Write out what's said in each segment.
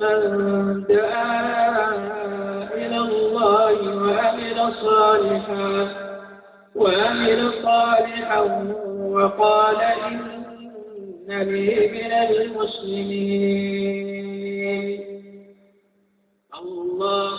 من دعا إلى الله وعمل صالحا وعمل صالحا وقال إنني من المسلمين الله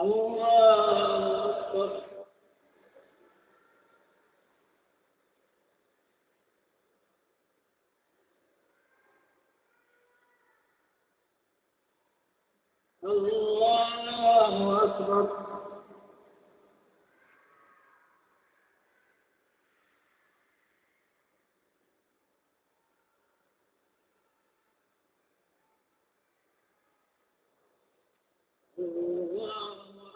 الله أكبر. الله أكبر الله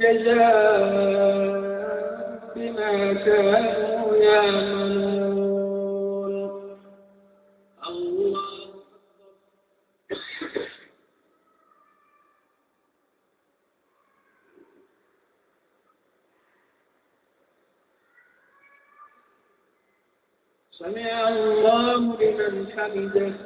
جزاء بما كانوا يعملون. الله سمع الله لمن حمده.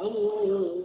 الله